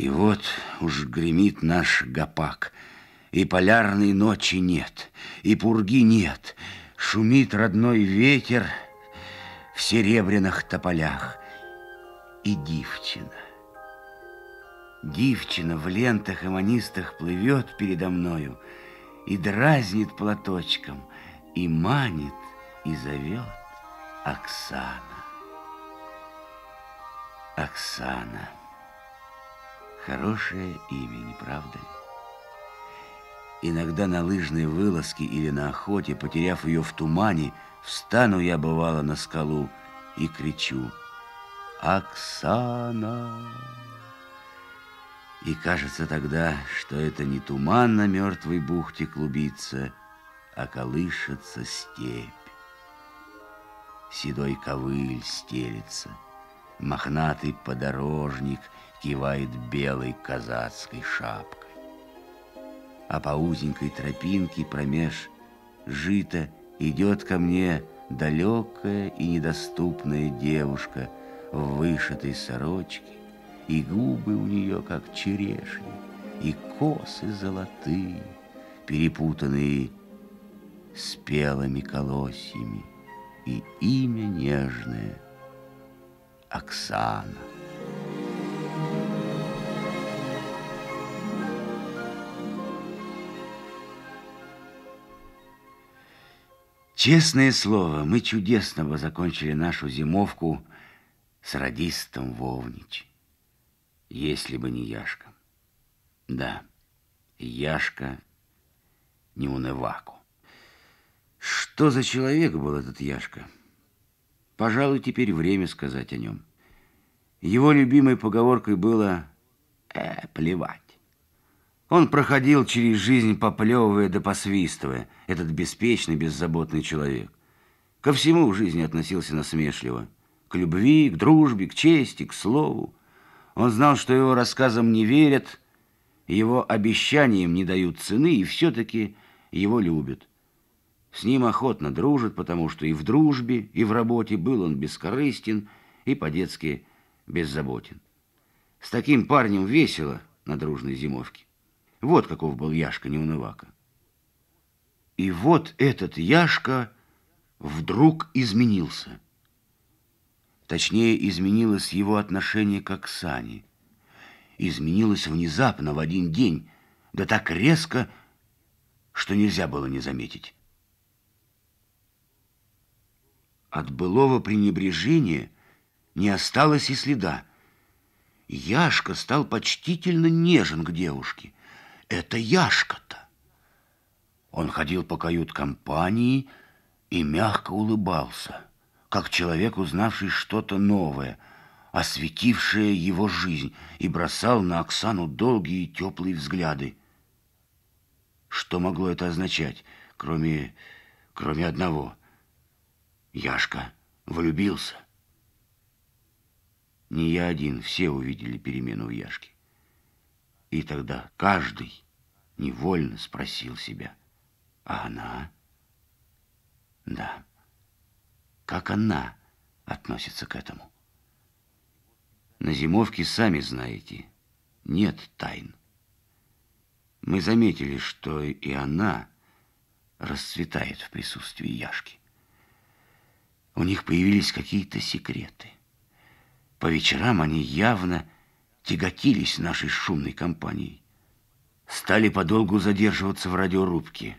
И вот уж гремит наш гопак, И полярной ночи нет, и пурги нет, Шумит родной ветер в серебряных тополях. И дивчина. Дивчина в лентах и манистах плывет передо мною И дразнит платочком, и манит, и зовет Оксана. Оксана. Хорошее имя, не правда ли? Иногда на лыжной вылазке или на охоте, потеряв ее в тумане, встану я, бывало, на скалу и кричу «Оксана!» И кажется тогда, что это не туман на мертвой бухте клубится, а колышется степь. Седой ковыль стелится, мохнатый подорожник — кивает белой казацкой шапкой. А по узенькой тропинке промеж жито идет ко мне далекая и недоступная девушка в вышитой сорочке, и губы у нее, как черешни, и косы золотые, перепутанные спелыми колосьями, и имя нежное Оксана. Честное слово, мы чудесно бы закончили нашу зимовку с радистом Вовнич. Если бы не Яшка. Да, Яшка не унываку. Что за человек был этот Яшка? Пожалуй, теперь время сказать о нем. Его любимой поговоркой было «э, плевать». Он проходил через жизнь, поплевывая да посвистывая, этот беспечный, беззаботный человек. Ко всему в жизни относился насмешливо. К любви, к дружбе, к чести, к слову. Он знал, что его рассказам не верят, его обещаниям не дают цены, и все-таки его любят. С ним охотно дружат, потому что и в дружбе, и в работе был он бескорыстен и по-детски беззаботен. С таким парнем весело на дружной зимовке. Вот каков был Яшка Неунывака. И вот этот Яшка вдруг изменился. Точнее, изменилось его отношение к Оксане. Изменилось внезапно, в один день, да так резко, что нельзя было не заметить. От былого пренебрежения не осталось и следа. Яшка стал почтительно нежен к девушке – это Яшка-то. Он ходил по кают-компании и мягко улыбался, как человек, узнавший что-то новое, осветившее его жизнь, и бросал на Оксану долгие теплые взгляды. Что могло это означать, кроме, кроме одного? Яшка влюбился. Не я один, все увидели перемену в Яшке. И тогда каждый невольно спросил себя, а она? Да, как она относится к этому? На зимовке, сами знаете, нет тайн. Мы заметили, что и она расцветает в присутствии Яшки. У них появились какие-то секреты. По вечерам они явно тяготились нашей шумной компанией. Стали подолгу задерживаться в радиорубке.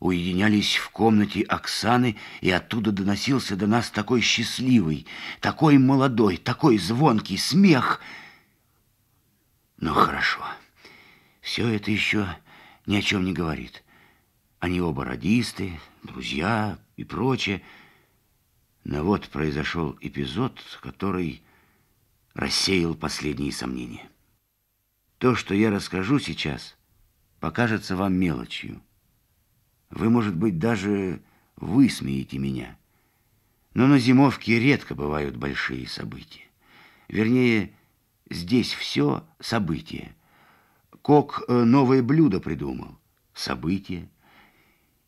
Уединялись в комнате Оксаны, и оттуда доносился до нас такой счастливый, такой молодой, такой звонкий смех. Ну, хорошо. Все это еще ни о чем не говорит. Они оба радисты, друзья и прочее. Но вот произошел эпизод, который рассеял последние сомнения. То, что я расскажу сейчас, покажется вам мелочью. Вы, может быть, даже высмеете меня. Но на зимовке редко бывают большие события. Вернее, здесь все события. Кок э, новое блюдо придумал. Событие.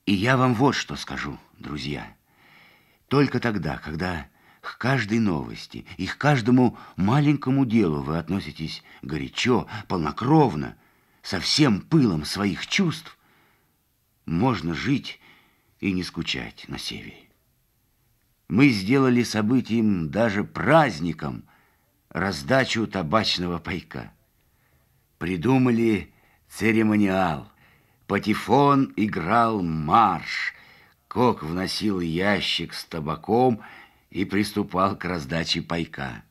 И я вам вот что скажу, друзья. Только тогда, когда к каждой новости и к каждому маленькому делу вы относитесь горячо, полнокровно, со всем пылом своих чувств, можно жить и не скучать на севере. Мы сделали событием даже праздником раздачу табачного пайка. Придумали церемониал. Патефон играл марш. Кок вносил ящик с табаком и приступал к раздаче пайка.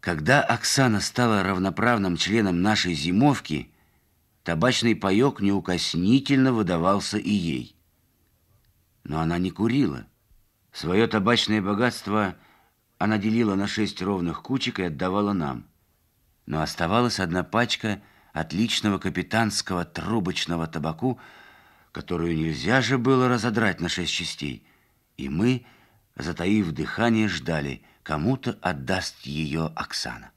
Когда Оксана стала равноправным членом нашей зимовки, табачный паёк неукоснительно выдавался и ей. Но она не курила. Свое табачное богатство она делила на шесть ровных кучек и отдавала нам. Но оставалась одна пачка отличного капитанского трубочного табаку, которую нельзя же было разодрать на шесть частей. И мы, затаив дыхание, ждали, кому-то отдаст ее Оксана.